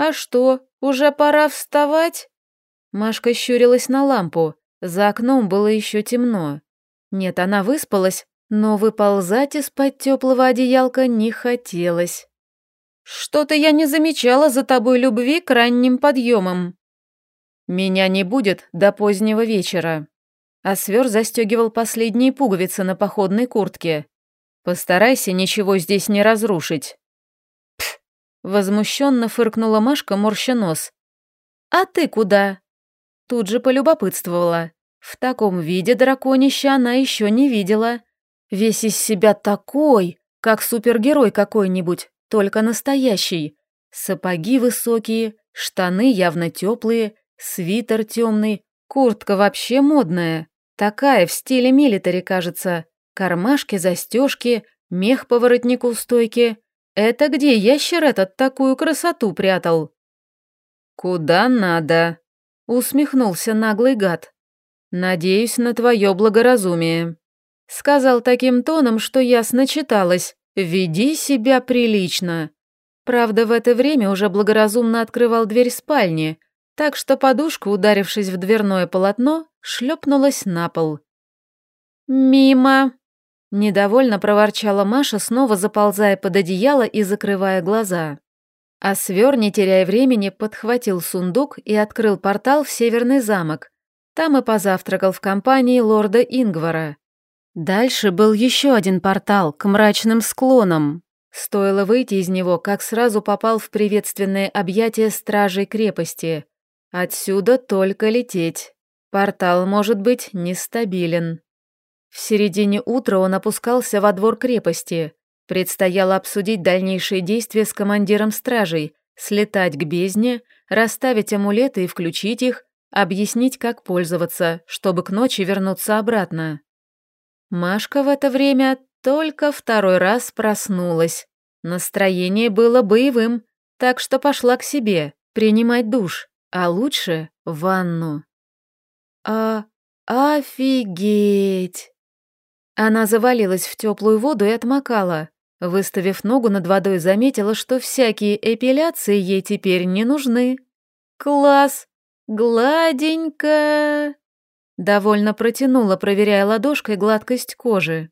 «А что, уже пора вставать?» Машка щурилась на лампу. За окном было еще темно. Нет, она выспалась, но выползать из-под теплого одеялка не хотелось. «Что-то я не замечала за тобой любви к ранним подъемам». «Меня не будет до позднего вечера». А свер застегивал последние пуговицы на походной куртке. «Постарайся ничего здесь не разрушить». Возмущенно фыркнула Машка, морща нос. «А ты куда?» Тут же полюбопытствовала. В таком виде драконища она еще не видела. Весь из себя такой, как супергерой какой-нибудь, только настоящий. Сапоги высокие, штаны явно теплые, свитер темный, куртка вообще модная. Такая в стиле милитари, кажется. Кармашки, застежки, мех по воротнику стойки. Это где ящер этот такую красоту прятал? «Куда надо?» — усмехнулся наглый гад. «Надеюсь на твое благоразумие». Сказал таким тоном, что ясно читалось «Веди себя прилично». Правда, в это время уже благоразумно открывал дверь спальни, так что подушка, ударившись в дверное полотно, шлепнулась на пол. «Мимо!» – недовольно проворчала Маша, снова заползая под одеяло и закрывая глаза. А свер, не теряя времени, подхватил сундук и открыл портал в Северный замок. Там и позавтракал в компании лорда Ингвара. Дальше был еще один портал к мрачным склонам. Стоило выйти из него, как сразу попал в приветственное объятие стражей крепости. Отсюда только лететь. Портал может быть нестабилен. В середине утра он опускался во двор крепости. Предстояло обсудить дальнейшие действия с командиром стражей, слетать к бездне, расставить амулеты и включить их, объяснить, как пользоваться, чтобы к ночи вернуться обратно. Машка в это время только второй раз проснулась. Настроение было боевым, так что пошла к себе, принимать душ, а лучше ванну. А, офигеть! Она завалилась в теплую воду и отмокала. Выставив ногу над водой, заметила, что всякие эпиляции ей теперь не нужны. Класс! Гладенько! Довольно протянула, проверяя ладошкой гладкость кожи.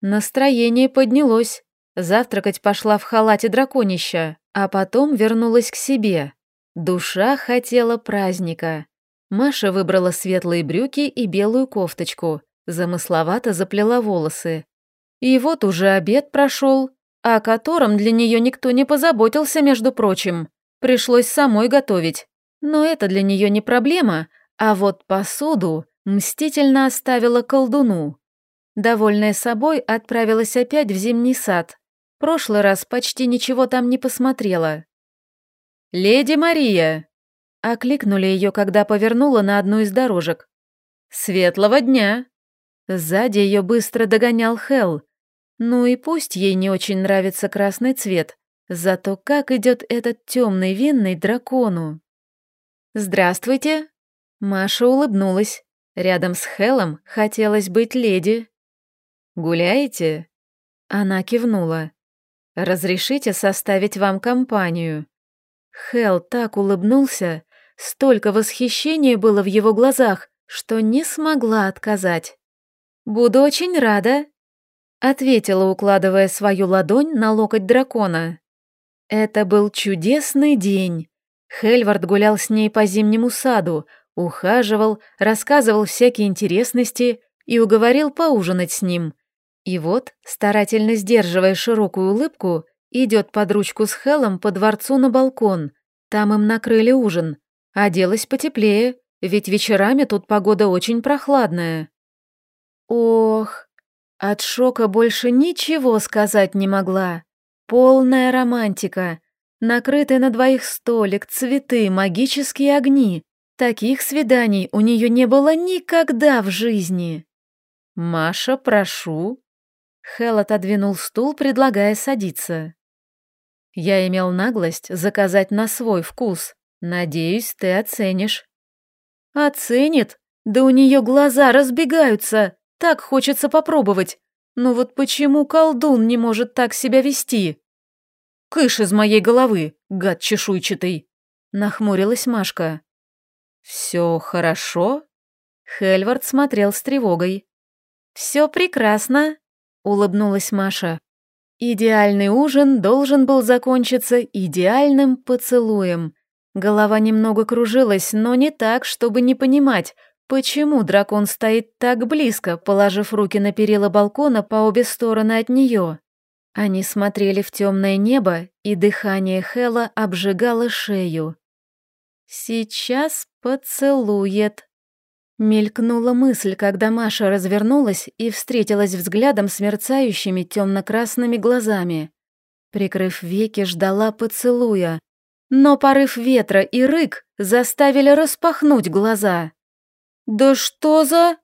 Настроение поднялось. Завтракать пошла в халате драконища, а потом вернулась к себе. Душа хотела праздника. Маша выбрала светлые брюки и белую кофточку, замысловато заплела волосы. И вот уже обед прошел, о котором для нее никто не позаботился, между прочим. Пришлось самой готовить. Но это для нее не проблема, а вот посуду мстительно оставила колдуну. Довольная собой, отправилась опять в зимний сад. Прошлый раз почти ничего там не посмотрела. «Леди Мария!» Окликнули ее, когда повернула на одну из дорожек. «Светлого дня!» Сзади ее быстро догонял Хел. Ну и пусть ей не очень нравится красный цвет, зато как идет этот темный винный дракону. «Здравствуйте!» Маша улыбнулась. Рядом с Хелом хотелось быть леди. «Гуляете?» Она кивнула. «Разрешите составить вам компанию?» Хел так улыбнулся, столько восхищения было в его глазах, что не смогла отказать. «Буду очень рада», — ответила, укладывая свою ладонь на локоть дракона. Это был чудесный день. Хельвард гулял с ней по зимнему саду, ухаживал, рассказывал всякие интересности и уговорил поужинать с ним. И вот, старательно сдерживая широкую улыбку, идет под ручку с Хелом по дворцу на балкон. Там им накрыли ужин. Оделась потеплее, ведь вечерами тут погода очень прохладная. Ох, от шока больше ничего сказать не могла. Полная романтика. Накрытый на двоих столик, цветы, магические огни. Таких свиданий у нее не было никогда в жизни. «Маша, прошу». Хел отодвинул стул, предлагая садиться. «Я имел наглость заказать на свой вкус. Надеюсь, ты оценишь». «Оценит? Да у нее глаза разбегаются. Так хочется попробовать. Но вот почему колдун не может так себя вести?» «Кыш из моей головы, гад чешуйчатый!» — нахмурилась Машка. «Все хорошо?» Хельвард смотрел с тревогой. «Все прекрасно», — улыбнулась Маша. Идеальный ужин должен был закончиться идеальным поцелуем. Голова немного кружилась, но не так, чтобы не понимать, почему дракон стоит так близко, положив руки на перила балкона по обе стороны от нее. Они смотрели в темное небо, и дыхание Хела обжигало шею. «Сейчас поцелует», Мелькнула мысль, когда Маша развернулась и встретилась взглядом с мерцающими темно-красными глазами. Прикрыв веки, ждала поцелуя. Но порыв ветра и рык заставили распахнуть глаза. «Да что за...»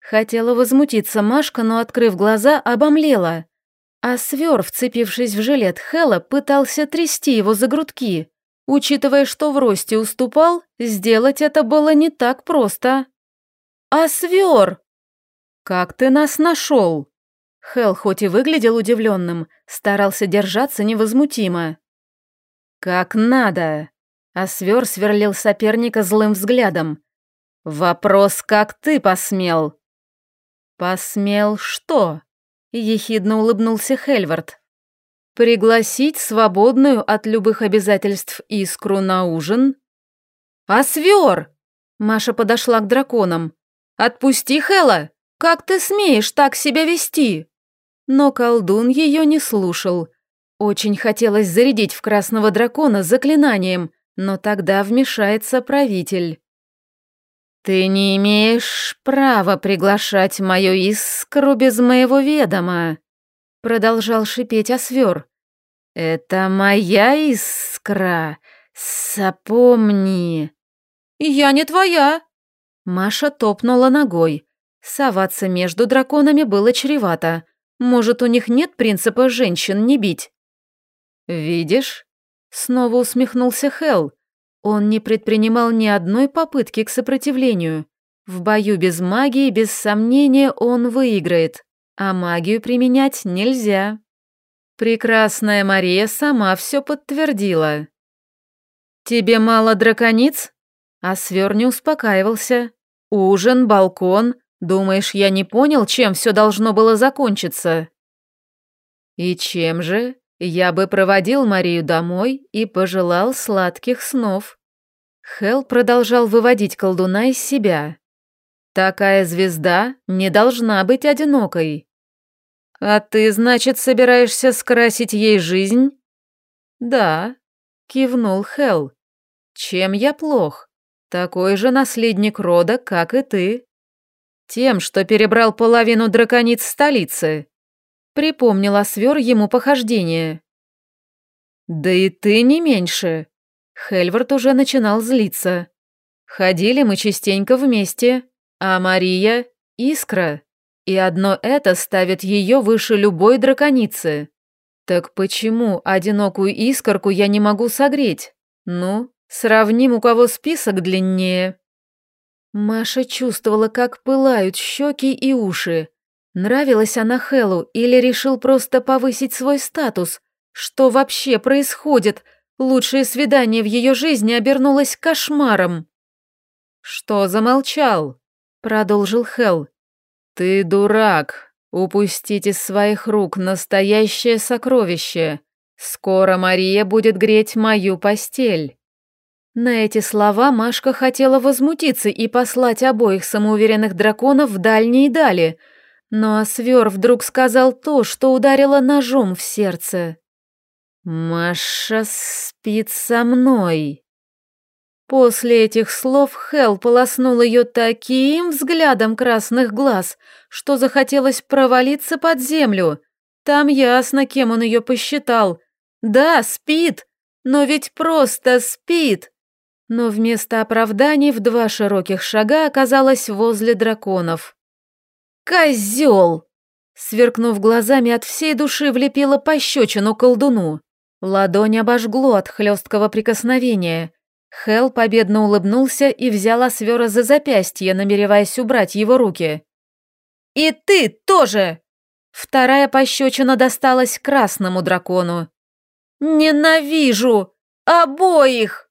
Хотела возмутиться Машка, но, открыв глаза, обомлела. А свер, вцепившись в жилет Хэла, пытался трясти его за грудки. Учитывая, что в росте уступал, сделать это было не так просто. «А свер?» «Как ты нас нашел?» Хел, хоть и выглядел удивленным, старался держаться невозмутимо. «Как надо!» А свер сверлил соперника злым взглядом. «Вопрос, как ты посмел?» «Посмел что?» — ехидно улыбнулся Хельвард. «Пригласить свободную от любых обязательств искру на ужин?» «А свер?» Маша подошла к драконам. «Отпусти, Хела! Как ты смеешь так себя вести?» Но колдун ее не слушал. Очень хотелось зарядить в красного дракона заклинанием, но тогда вмешается правитель. «Ты не имеешь права приглашать мою искру без моего ведома», продолжал шипеть Освер. «Это моя искра, запомни». «Я не твоя», Маша топнула ногой. Соваться между драконами было чревато. Может, у них нет принципа женщин не бить? «Видишь?» Снова усмехнулся Хел. Он не предпринимал ни одной попытки к сопротивлению. В бою без магии, без сомнения, он выиграет, а магию применять нельзя. Прекрасная Мария сама все подтвердила. «Тебе мало дракониц?» А свер не успокаивался. Ужин, балкон. Думаешь, я не понял, чем все должно было закончиться? И чем же? Я бы проводил Марию домой и пожелал сладких снов. Хел продолжал выводить колдуна из себя. Такая звезда не должна быть одинокой. А ты, значит, собираешься скрасить ей жизнь? Да, кивнул Хел. Чем я плох? Такой же наследник рода, как и ты. Тем, что перебрал половину дракониц столицы. Припомнила свер ему похождение. Да и ты не меньше. Хельвард уже начинал злиться. Ходили мы частенько вместе, а Мария — искра. И одно это ставит ее выше любой драконицы. Так почему одинокую искорку я не могу согреть? Ну, Сравним, у кого список длиннее. Маша чувствовала, как пылают щеки и уши. Нравилась она Хэллу или решил просто повысить свой статус? Что вообще происходит? Лучшее свидание в ее жизни обернулось кошмаром. «Что замолчал?» — продолжил Хелл. «Ты дурак. Упустить из своих рук настоящее сокровище. Скоро Мария будет греть мою постель». На эти слова Машка хотела возмутиться и послать обоих самоуверенных драконов в дальние дали, но Освер вдруг сказал то, что ударило ножом в сердце. «Маша спит со мной». После этих слов Хел полоснул ее таким взглядом красных глаз, что захотелось провалиться под землю. Там ясно, кем он ее посчитал. Да, спит, но ведь просто спит но вместо оправданий в два широких шага оказалась возле драконов. «Козел!» Сверкнув глазами, от всей души влепила пощечину колдуну. Ладонь обожгло от хлесткого прикосновения. Хел победно улыбнулся и взял Освера за запястье, намереваясь убрать его руки. «И ты тоже!» Вторая пощечина досталась красному дракону. «Ненавижу! Обоих!»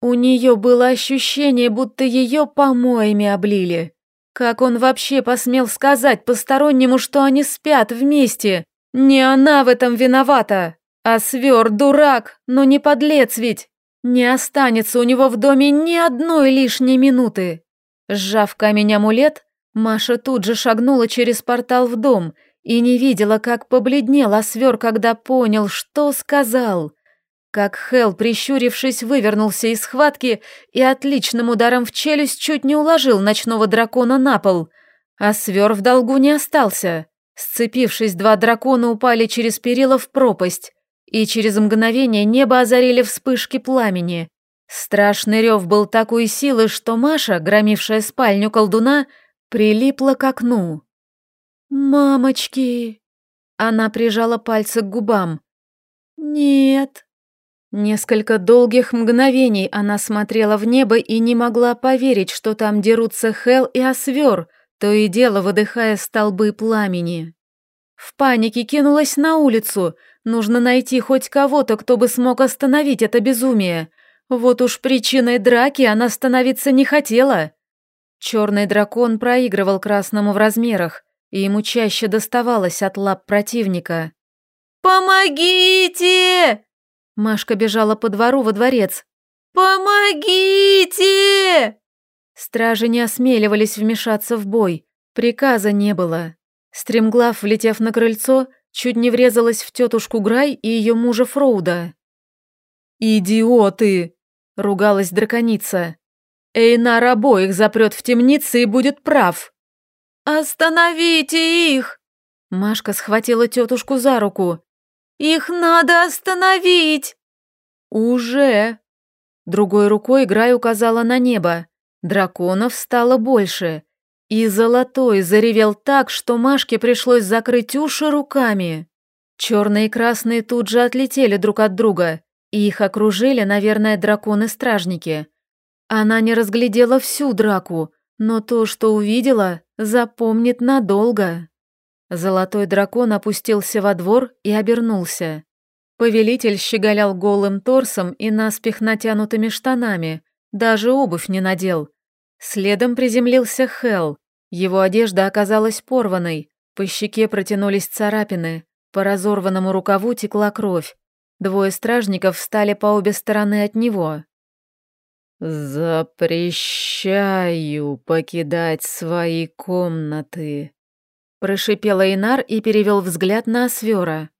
У нее было ощущение, будто ее помоями облили. Как он вообще посмел сказать постороннему, что они спят вместе? Не она в этом виновата. А свер дурак, но не подлец ведь. Не останется у него в доме ни одной лишней минуты. Сжав камень-амулет, Маша тут же шагнула через портал в дом и не видела, как побледнел Освер, когда понял, что сказал. Как Хел, прищурившись, вывернулся из схватки и отличным ударом в челюсть чуть не уложил ночного дракона на пол. А свер в долгу не остался. Сцепившись, два дракона упали через перила в пропасть, и через мгновение небо озарили вспышки пламени. Страшный рев был такой силы, что Маша, громившая спальню колдуна, прилипла к окну. «Мамочки!» Она прижала пальцы к губам. «Нет!» Несколько долгих мгновений она смотрела в небо и не могла поверить, что там дерутся Хел и Освер, то и дело выдыхая столбы пламени. В панике кинулась на улицу. Нужно найти хоть кого-то, кто бы смог остановить это безумие. Вот уж причиной драки она становиться не хотела. Черный дракон проигрывал красному в размерах, и ему чаще доставалось от лап противника. «Помогите!» Машка бежала по двору во дворец. «Помогите!» Стражи не осмеливались вмешаться в бой, приказа не было. Стремглав, влетев на крыльцо, чуть не врезалась в тетушку Грай и ее мужа Фроуда. «Идиоты!» — ругалась драконица. «Эйнар обоих запрет в темнице и будет прав!» «Остановите их!» Машка схватила тетушку за руку. Их надо остановить!» «Уже!» Другой рукой Грай указала на небо. Драконов стало больше. И Золотой заревел так, что Машке пришлось закрыть уши руками. Черные и красные тут же отлетели друг от друга, и их окружили, наверное, драконы-стражники. Она не разглядела всю драку, но то, что увидела, запомнит надолго. Золотой дракон опустился во двор и обернулся. Повелитель щеголял голым торсом и наспех натянутыми штанами, даже обувь не надел. Следом приземлился Хел. Его одежда оказалась порванной, по щеке протянулись царапины, по разорванному рукаву текла кровь. Двое стражников встали по обе стороны от него. «Запрещаю покидать свои комнаты», Прошипел Инар и перевел взгляд на Освера.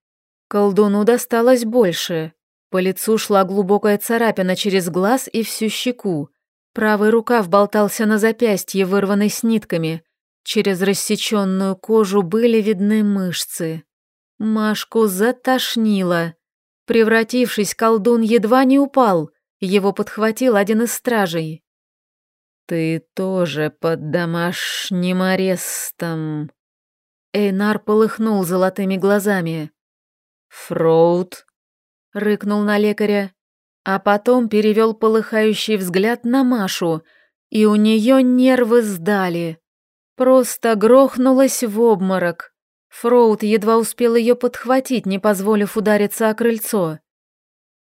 Колдуну досталось больше. По лицу шла глубокая царапина через глаз и всю щеку. Правый рукав болтался на запястье, вырванный с нитками. Через рассеченную кожу были видны мышцы. Машку затошнило. Превратившись, колдун едва не упал. Его подхватил один из стражей. «Ты тоже под домашним арестом», Эйнар полыхнул золотыми глазами. «Фроуд?» — рыкнул на лекаря, а потом перевел полыхающий взгляд на Машу, и у нее нервы сдали. Просто грохнулась в обморок. Фроуд едва успел ее подхватить, не позволив удариться о крыльцо.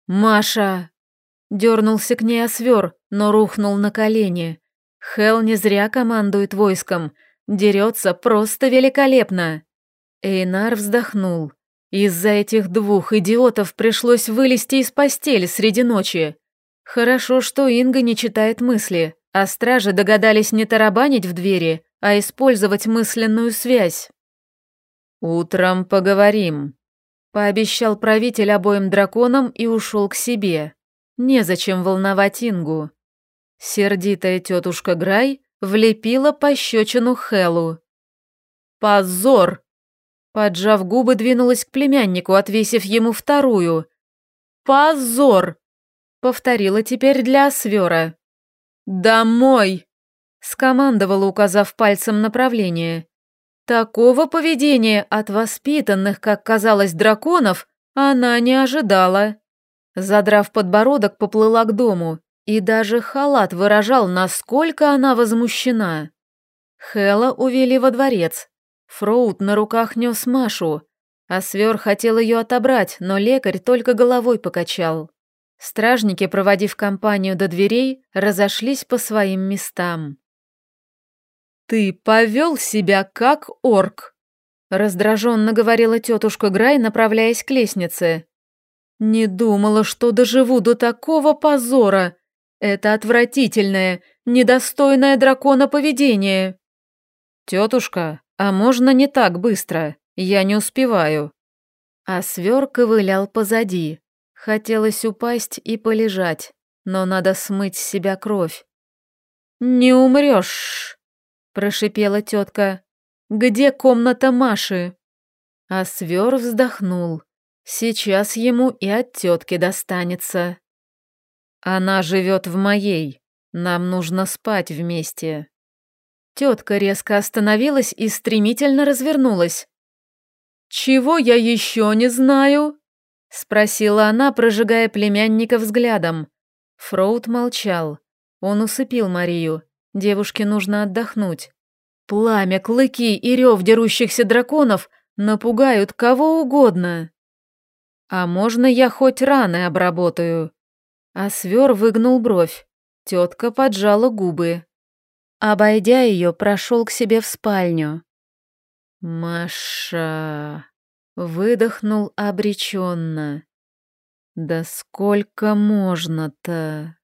«Маша!» Дернулся к ней освер, но рухнул на колени. Хел не зря командует войском — Дерется просто великолепно. Эйнар вздохнул. Из-за этих двух идиотов пришлось вылезти из постели среди ночи. Хорошо, что Инга не читает мысли, а стражи догадались не тарабанить в двери, а использовать мысленную связь. «Утром поговорим», — пообещал правитель обоим драконам и ушел к себе. Незачем волновать Ингу. Сердитая тетушка Грай влепила пощечину Хелу. «Позор!» Поджав губы, двинулась к племяннику, отвесив ему вторую. «Позор!» Повторила теперь для Свера. «Домой!» Скомандовала, указав пальцем направление. Такого поведения от воспитанных, как казалось, драконов, она не ожидала. Задрав подбородок, поплыла к дому. И даже халат выражал, насколько она возмущена. Хела увели во дворец. Фроуд на руках нес Машу, а Свер хотел ее отобрать, но лекарь только головой покачал. Стражники, проводив компанию до дверей, разошлись по своим местам. «Ты повел себя как орк», — раздраженно говорила тетушка Грай, направляясь к лестнице. «Не думала, что доживу до такого позора. Это отвратительное, недостойное дракона поведение». «Тетушка, а можно не так быстро? Я не успеваю». А свер ковылял позади. Хотелось упасть и полежать, но надо смыть с себя кровь. «Не умрешь!» – прошипела тетка. «Где комната Маши?» А свер вздохнул. Сейчас ему и от тетки достанется. Она живет в моей. Нам нужно спать вместе. Тетка резко остановилась и стремительно развернулась. «Чего я еще не знаю?» — спросила она, прожигая племянника взглядом. Фроуд молчал. Он усыпил Марию. Девушке нужно отдохнуть. Пламя, клыки и рев дерущихся драконов напугают кого угодно. А можно я хоть раны обработаю? А свер выгнул бровь. Тетка поджала губы. Обойдя ее, прошел к себе в спальню. «Маша...» — выдохнул обреченно. «Да сколько можно-то?»